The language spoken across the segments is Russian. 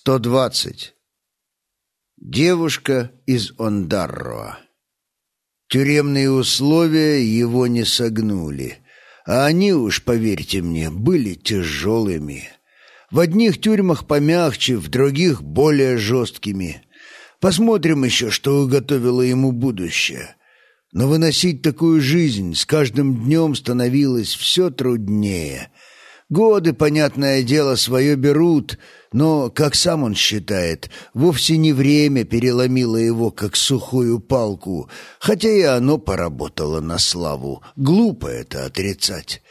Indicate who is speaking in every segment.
Speaker 1: 120. Девушка из Ондарроа. Тюремные условия его не согнули, а они уж, поверьте мне, были тяжелыми. В одних тюрьмах помягче, в других более жесткими. Посмотрим еще, что уготовило ему будущее. Но выносить такую жизнь с каждым днем становилось все труднее — Годы, понятное дело, свое берут, но, как сам он считает, вовсе не время переломило его, как сухую палку, хотя и оно поработало на славу. Глупо это отрицать.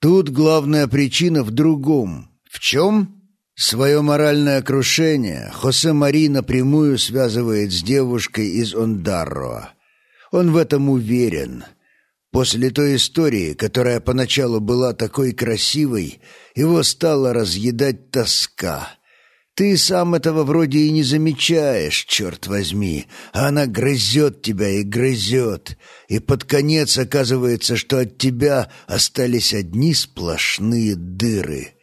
Speaker 1: Тут главная причина в другом. В чем? Свое моральное крушение Хосе Мари напрямую связывает с девушкой из Ондарроа. Он в этом уверен — После той истории, которая поначалу была такой красивой, его стала разъедать тоска. Ты сам этого вроде и не замечаешь, черт возьми, а она грызет тебя и грызет, и под конец оказывается, что от тебя остались одни сплошные дыры.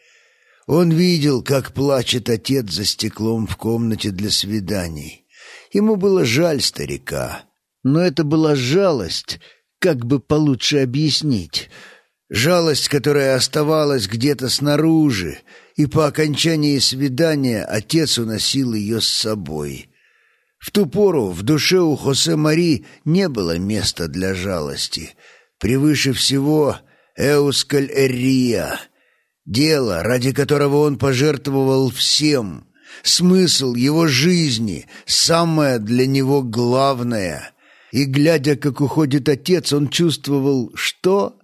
Speaker 1: Он видел, как плачет отец за стеклом в комнате для свиданий. Ему было жаль старика, но это была жалость — как бы получше объяснить? Жалость, которая оставалась где-то снаружи, и по окончании свидания отец уносил ее с собой. В ту пору в душе у Хосе Мари не было места для жалости. Превыше всего Эускаль Эрия, дело, ради которого он пожертвовал всем, смысл его жизни, самое для него главное — и, глядя, как уходит отец, он чувствовал, что?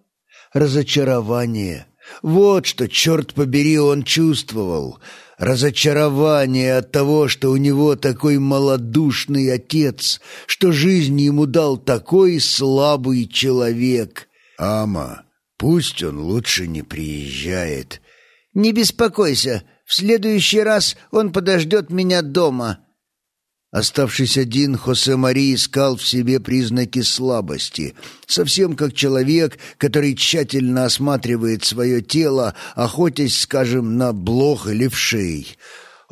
Speaker 1: Разочарование. Вот что, черт побери, он чувствовал. Разочарование от того, что у него такой малодушный отец, что жизнь ему дал такой слабый человек. «Ама, пусть он лучше не приезжает». «Не беспокойся, в следующий раз он подождет меня дома», Оставшись один, Хосе Мари искал в себе признаки слабости, совсем как человек, который тщательно осматривает свое тело, охотясь, скажем, на блох или вшей.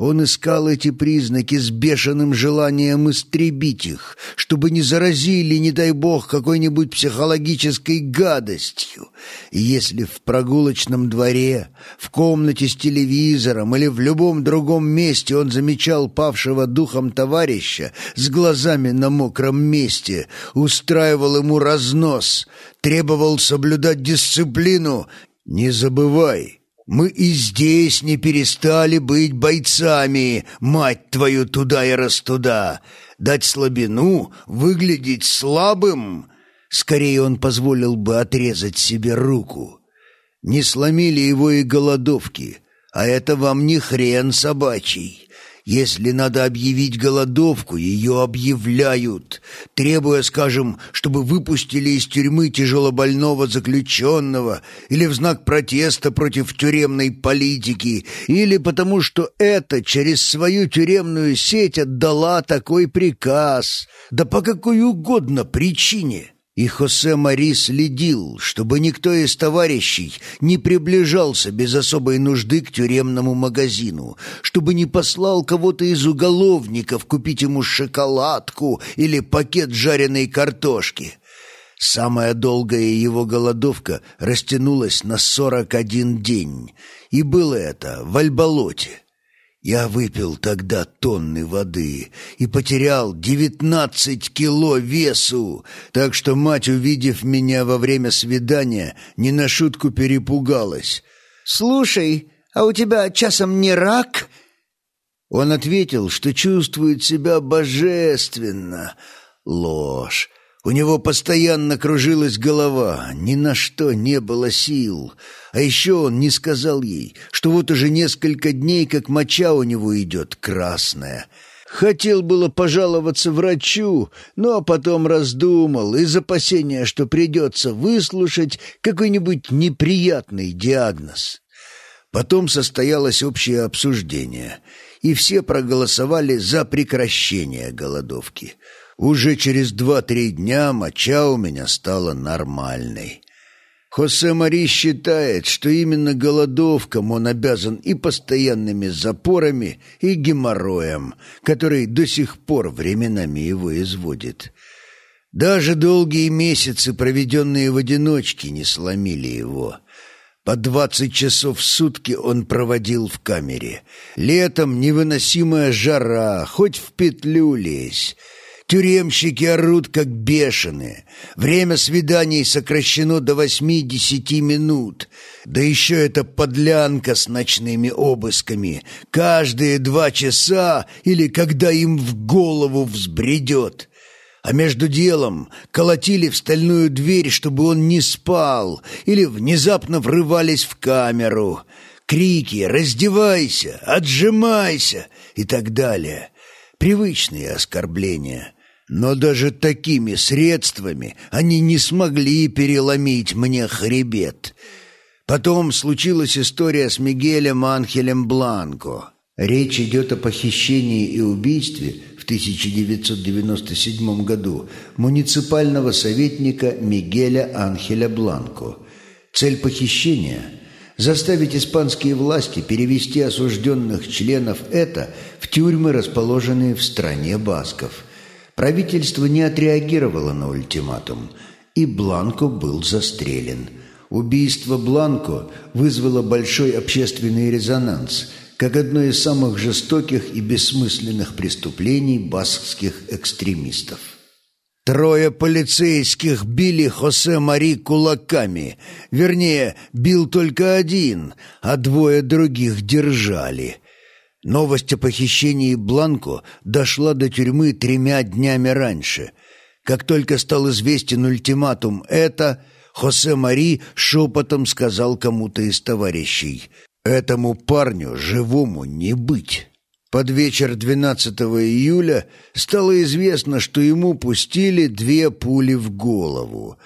Speaker 1: Он искал эти признаки с бешеным желанием истребить их, чтобы не заразили, не дай бог, какой-нибудь психологической гадостью. И если в прогулочном дворе, в комнате с телевизором или в любом другом месте он замечал павшего духом товарища с глазами на мокром месте, устраивал ему разнос, требовал соблюдать дисциплину, не забывай — мы и здесь не перестали быть бойцами, мать твою, туда и раз туда. Дать слабину, выглядеть слабым. Скорее он позволил бы отрезать себе руку. Не сломили его и голодовки, а это вам не хрен собачий. Если надо объявить голодовку, ее объявляют, требуя, скажем, чтобы выпустили из тюрьмы тяжелобольного заключенного, или в знак протеста против тюремной политики, или потому что это через свою тюремную сеть отдала такой приказ, да по какой угодно причине. И Хосе Мари следил, чтобы никто из товарищей не приближался без особой нужды к тюремному магазину, чтобы не послал кого-то из уголовников купить ему шоколадку или пакет жареной картошки. Самая долгая его голодовка растянулась на сорок один день, и было это в Альболоте. Я выпил тогда тонны воды и потерял девятнадцать кило весу, так что мать, увидев меня во время свидания, не на шутку перепугалась. «Слушай, а у тебя часом не рак?» Он ответил, что чувствует себя божественно. Ложь. У него постоянно кружилась голова, ни на что не было сил. А еще он не сказал ей, что вот уже несколько дней, как моча у него идет красная. Хотел было пожаловаться врачу, но потом раздумал из опасения, что придется выслушать какой-нибудь неприятный диагноз. Потом состоялось общее обсуждение, и все проголосовали за прекращение голодовки — уже через два-три дня моча у меня стала нормальной. Хосе Мари считает, что именно голодовкам он обязан и постоянными запорами, и геморроем, который до сих пор временами его изводит. Даже долгие месяцы, проведенные в одиночке, не сломили его. По двадцать часов в сутки он проводил в камере. Летом невыносимая жара, хоть в петлю лезь. Тюремщики орут, как бешеные. Время свиданий сокращено до восьми-десяти минут. Да еще эта подлянка с ночными обысками. Каждые два часа или когда им в голову взбредет. А между делом колотили в стальную дверь, чтобы он не спал, или внезапно врывались в камеру. Крики «Раздевайся! Отжимайся!» и так далее. Привычные оскорбления. Но даже такими средствами они не смогли переломить мне хребет. Потом случилась история с Мигелем Анхелем Бланко. Речь идет о похищении и убийстве в 1997 году муниципального советника Мигеля Анхеля Бланко. Цель похищения – заставить испанские власти перевести осужденных членов ЭТА в тюрьмы, расположенные в стране басков – Правительство не отреагировало на ультиматум, и Бланко был застрелен. Убийство Бланко вызвало большой общественный резонанс, как одно из самых жестоких и бессмысленных преступлений баскских экстремистов. Трое полицейских били Хосе Мари кулаками. Вернее, бил только один, а двое других держали. Новость о похищении Бланко дошла до тюрьмы тремя днями раньше. Как только стал известен ультиматум «это», Хосе Мари шепотом сказал кому-то из товарищей «Этому парню живому не быть». Под вечер 12 июля стало известно, что ему пустили две пули в голову.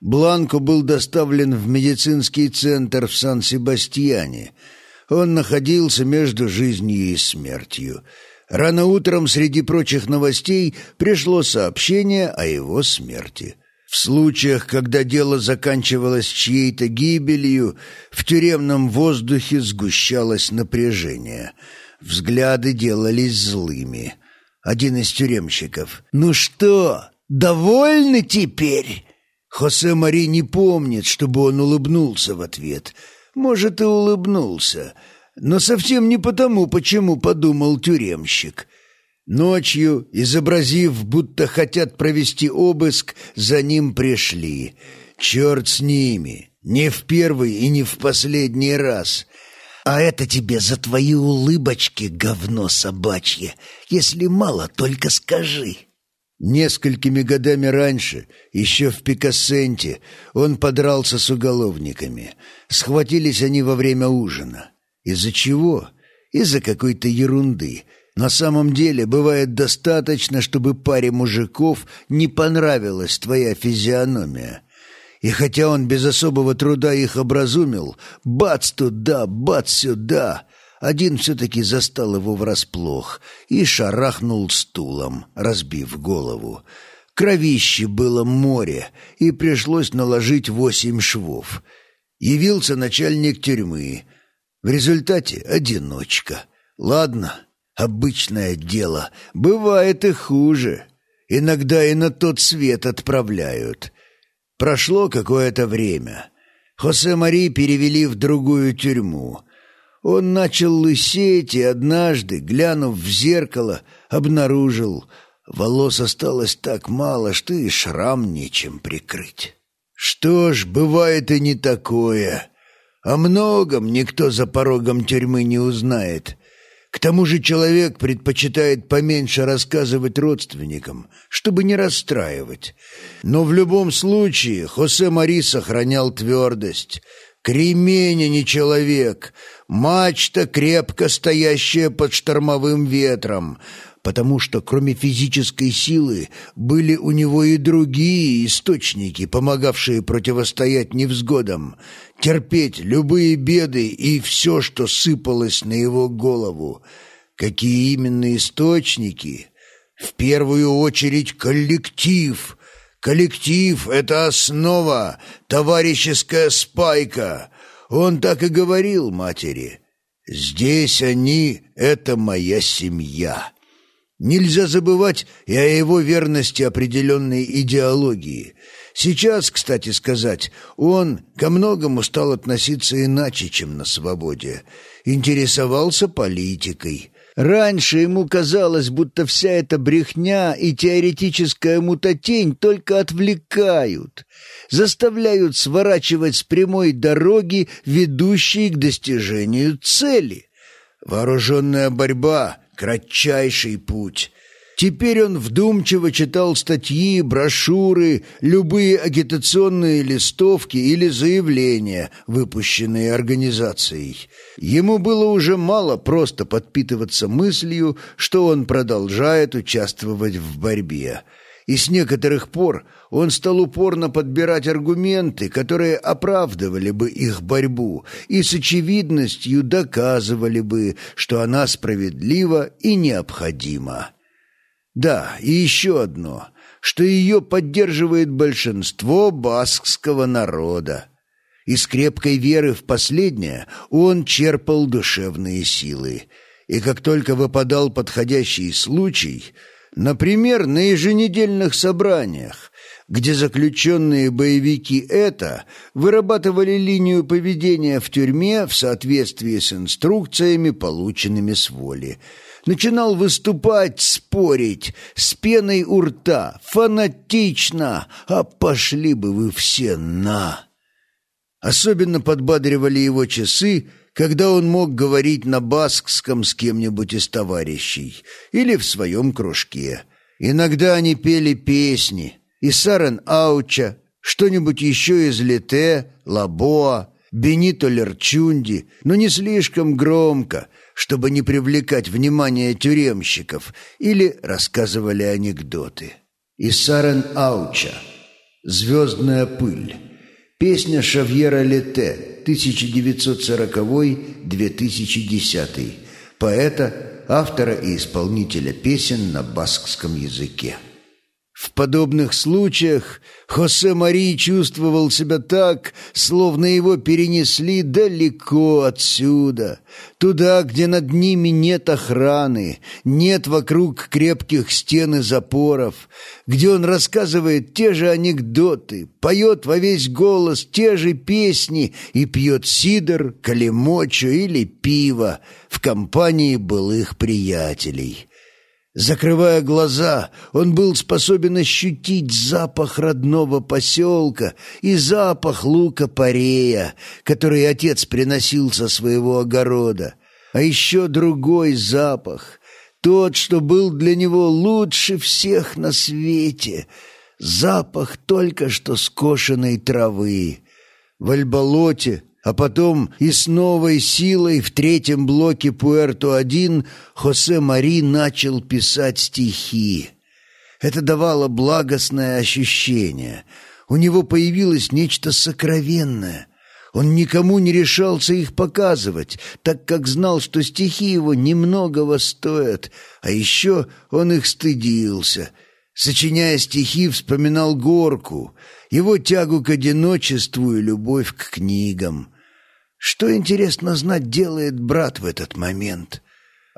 Speaker 1: Бланко был доставлен в медицинский центр в Сан-Себастьяне – он находился между жизнью и смертью. Рано утром среди прочих новостей пришло сообщение о его смерти. В случаях, когда дело заканчивалось чьей-то гибелью, в тюремном воздухе сгущалось напряжение. Взгляды делались злыми. Один из тюремщиков. «Ну что, довольны теперь?» Хосе Мари не помнит, чтобы он улыбнулся в ответ – может, и улыбнулся, но совсем не потому, почему подумал тюремщик. Ночью, изобразив, будто хотят провести обыск, за ним пришли. Черт с ними, не в первый и не в последний раз. А это тебе за твои улыбочки, говно собачье. Если мало, только скажи. Несколькими годами раньше, еще в Пикассенте, он подрался с уголовниками. Схватились они во время ужина. Из-за чего? Из-за какой-то ерунды. На самом деле бывает достаточно, чтобы паре мужиков не понравилась твоя физиономия. И хотя он без особого труда их образумил, бац туда, бац сюда, один все-таки застал его врасплох и шарахнул стулом, разбив голову. Кровище было море, и пришлось наложить восемь швов. Явился начальник тюрьмы. В результате одиночка. Ладно, обычное дело. Бывает и хуже. Иногда и на тот свет отправляют. Прошло какое-то время. Хосе Мари перевели в другую тюрьму. Он начал лысеть и однажды, глянув в зеркало, обнаружил, волос осталось так мало, что и шрам нечем прикрыть. Что ж, бывает и не такое. О многом никто за порогом тюрьмы не узнает. К тому же человек предпочитает поменьше рассказывать родственникам, чтобы не расстраивать. Но в любом случае Хосе Мари сохранял твердость — Кремень, а не человек, мачта, крепко стоящая под штормовым ветром, потому что кроме физической силы были у него и другие источники, помогавшие противостоять невзгодам, терпеть любые беды и все, что сыпалось на его голову. Какие именно источники? В первую очередь коллектив, Коллектив — это основа, товарищеская спайка. Он так и говорил матери. Здесь они — это моя семья. Нельзя забывать и о его верности определенной идеологии. Сейчас, кстати сказать, он ко многому стал относиться иначе, чем на свободе. Интересовался политикой. Раньше ему казалось, будто вся эта брехня и теоретическая мутатень только отвлекают, заставляют сворачивать с прямой дороги, ведущей к достижению цели. Вооруженная борьба — кратчайший путь. Теперь он вдумчиво читал статьи, брошюры, любые агитационные листовки или заявления, выпущенные организацией. Ему было уже мало просто подпитываться мыслью, что он продолжает участвовать в борьбе. И с некоторых пор он стал упорно подбирать аргументы, которые оправдывали бы их борьбу и с очевидностью доказывали бы, что она справедлива и необходима. Да, и еще одно, что ее поддерживает большинство баскского народа. Из крепкой веры в последнее он черпал душевные силы. И как только выпадал подходящий случай, например, на еженедельных собраниях, где заключенные боевики это вырабатывали линию поведения в тюрьме в соответствии с инструкциями, полученными с воли – начинал выступать, спорить, с пеной у рта, фанатично, а пошли бы вы все на. Особенно подбадривали его часы, когда он мог говорить на баскском с кем-нибудь из товарищей или в своем кружке. Иногда они пели песни, и Сарен Ауча, что-нибудь еще из Лите, Лабоа, Бенито Лерчунди, но не слишком громко, чтобы не привлекать внимание тюремщиков, или рассказывали анекдоты. Исарен Ауча. «Звездная пыль». Песня Шавьера Лете, 1940-2010. Поэта, автора и исполнителя песен на баскском языке. В подобных случаях Хосе Мари чувствовал себя так, словно его перенесли далеко отсюда, туда, где над ними нет охраны, нет вокруг крепких стен и запоров, где он рассказывает те же анекдоты, поет во весь голос те же песни и пьет сидр, калимочу или пиво в компании былых приятелей». Закрывая глаза, он был способен ощутить запах родного поселка и запах лука-порея, который отец приносил со своего огорода, а еще другой запах, тот, что был для него лучше всех на свете, запах только что скошенной травы. В Альболоте а потом и с новой силой в третьем блоке Пуэрто-1 Хосе Мари начал писать стихи. Это давало благостное ощущение. У него появилось нечто сокровенное. Он никому не решался их показывать, так как знал, что стихи его немногого стоят, а еще он их стыдился — Сочиняя стихи, вспоминал горку, его тягу к одиночеству и любовь к книгам. Что, интересно знать, делает брат в этот момент?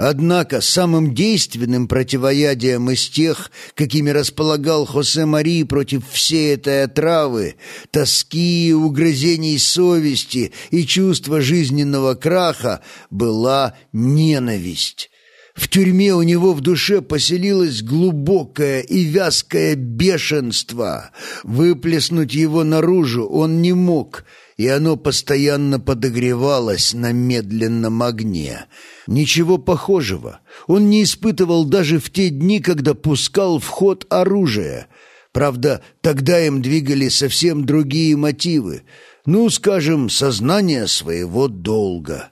Speaker 1: Однако самым действенным противоядием из тех, какими располагал Хосе Мари против всей этой отравы, тоски, угрызений совести и чувства жизненного краха, была ненависть. В тюрьме у него в душе поселилось глубокое и вязкое бешенство. Выплеснуть его наружу он не мог — и оно постоянно подогревалось на медленном огне. Ничего похожего он не испытывал даже в те дни, когда пускал в ход оружие. Правда, тогда им двигали совсем другие мотивы. Ну, скажем, сознание своего долга.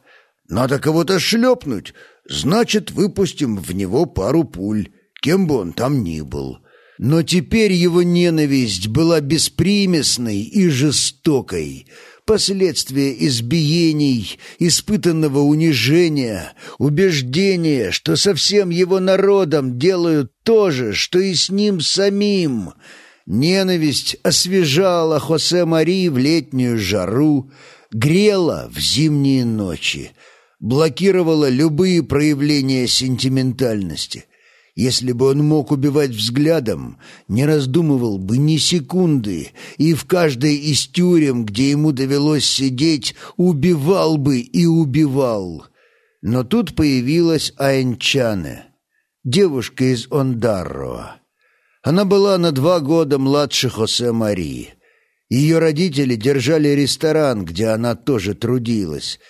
Speaker 1: Надо кого-то шлепнуть, значит, выпустим в него пару пуль, кем бы он там ни был». Но теперь его ненависть была беспримесной и жестокой последствия избиений, испытанного унижения, убеждения, что со всем его народом делают то же, что и с ним самим. Ненависть освежала Хосе Мари в летнюю жару, грела в зимние ночи, блокировала любые проявления сентиментальности. Если бы он мог убивать взглядом, не раздумывал бы ни секунды, и в каждой из тюрем, где ему довелось сидеть, убивал бы и убивал. Но тут появилась Айнчане, девушка из Ондарроа. Она была на два года младше Хосе Марии. Ее родители держали ресторан, где она тоже трудилась.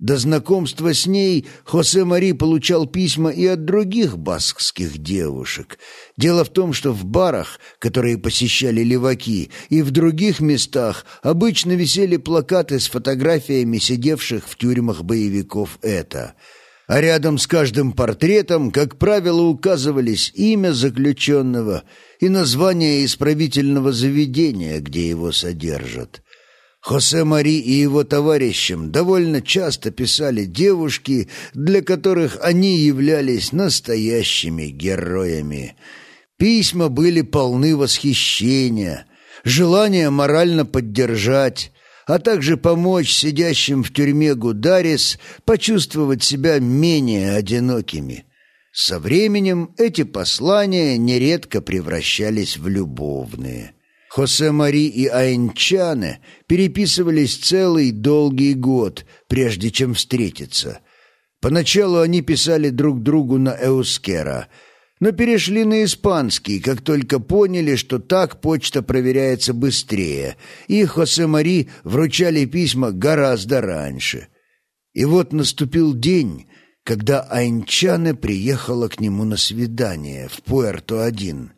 Speaker 1: До знакомства с ней Хосе Мари получал письма и от других баскских девушек. Дело в том, что в барах, которые посещали леваки, и в других местах обычно висели плакаты с фотографиями сидевших в тюрьмах боевиков это – а рядом с каждым портретом, как правило, указывались имя заключенного и название исправительного заведения, где его содержат. Хосе Мари и его товарищам довольно часто писали девушки, для которых они являлись настоящими героями. Письма были полны восхищения, желания морально поддержать, а также помочь сидящим в тюрьме Гударис почувствовать себя менее одинокими. Со временем эти послания нередко превращались в любовные. Хосе Мари и Айнчане переписывались целый долгий год, прежде чем встретиться. Поначалу они писали друг другу на Эускера – но перешли на испанский, как только поняли, что так почта проверяется быстрее, и Хосе Мари вручали письма гораздо раньше. И вот наступил день, когда Айнчане приехала к нему на свидание в Пуэрто-1.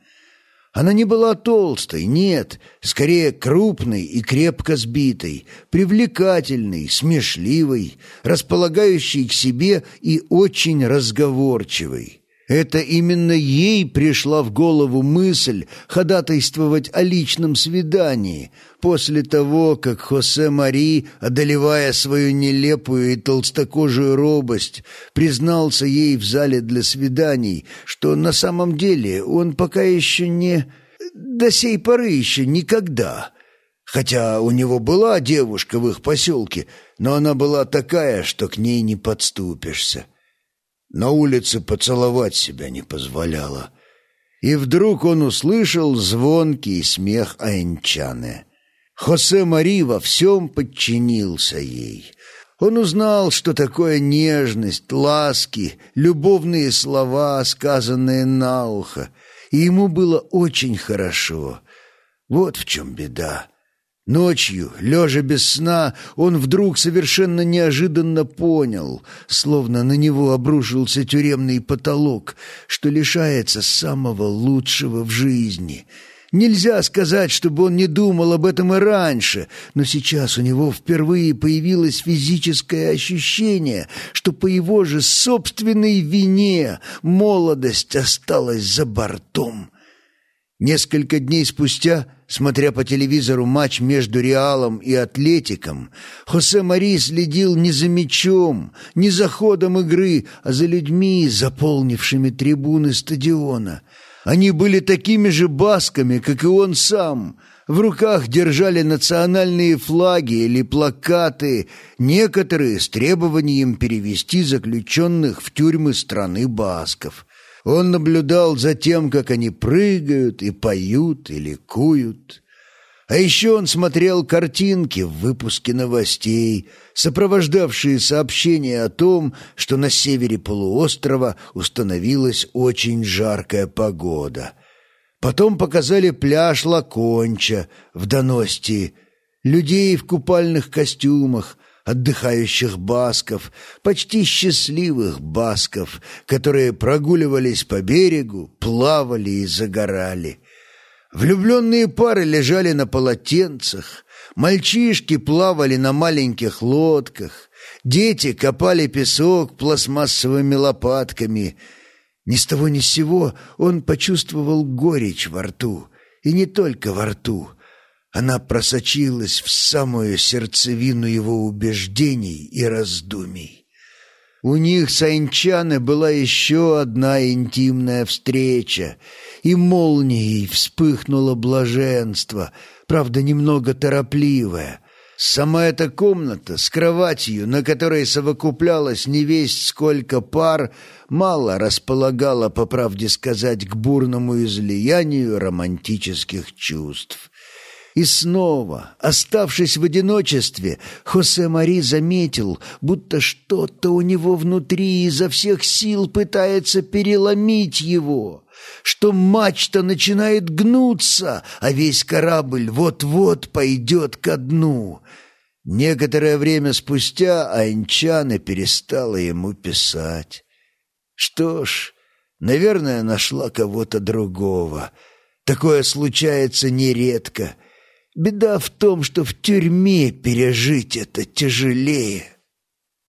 Speaker 1: Она не была толстой, нет, скорее крупной и крепко сбитой, привлекательной, смешливой, располагающей к себе и очень разговорчивой. Это именно ей пришла в голову мысль ходатайствовать о личном свидании после того, как Хосе Мари, одолевая свою нелепую и толстокожую робость, признался ей в зале для свиданий, что на самом деле он пока еще не... до сей поры еще никогда... Хотя у него была девушка в их поселке, но она была такая, что к ней не подступишься. На улице поцеловать себя не позволяла. И вдруг он услышал звонкий смех Айнчаны. Хосе Мари во всем подчинился ей. Он узнал, что такое нежность, ласки, любовные слова, сказанные на ухо, и ему было очень хорошо. Вот в чем беда. Ночью, лежа без сна, он вдруг совершенно неожиданно понял, словно на него обрушился тюремный потолок, что лишается самого лучшего в жизни. Нельзя сказать, чтобы он не думал об этом и раньше, но сейчас у него впервые появилось физическое ощущение, что по его же собственной вине молодость осталась за бортом. Несколько дней спустя, смотря по телевизору матч между Реалом и Атлетиком, Хосе Мари следил не за мячом, не за ходом игры, а за людьми, заполнившими трибуны стадиона. Они были такими же басками, как и он сам. В руках держали национальные флаги или плакаты, некоторые с требованием перевести заключенных в тюрьмы страны басков – он наблюдал за тем, как они прыгают и поют и ликуют. А еще он смотрел картинки в выпуске новостей, сопровождавшие сообщения о том, что на севере полуострова установилась очень жаркая погода. Потом показали пляж Лаконча в Доности, людей в купальных костюмах, отдыхающих басков, почти счастливых басков, которые прогуливались по берегу, плавали и загорали. Влюбленные пары лежали на полотенцах, мальчишки плавали на маленьких лодках, дети копали песок пластмассовыми лопатками. Ни с того ни с сего он почувствовал горечь во рту, и не только во рту — она просочилась в самую сердцевину его убеждений и раздумий. У них с Айнчаны была еще одна интимная встреча, и молнией вспыхнуло блаженство, правда, немного торопливое. Сама эта комната с кроватью, на которой совокуплялось невесть сколько пар, мало располагала, по правде сказать, к бурному излиянию романтических чувств. И снова, оставшись в одиночестве, Хосе Мари заметил, будто что-то у него внутри изо всех сил пытается переломить его, что мачта начинает гнуться, а весь корабль вот-вот пойдет ко дну. Некоторое время спустя Айнчана перестала ему писать. Что ж, наверное, нашла кого-то другого. Такое случается нередко — Беда в том, что в тюрьме пережить это тяжелее.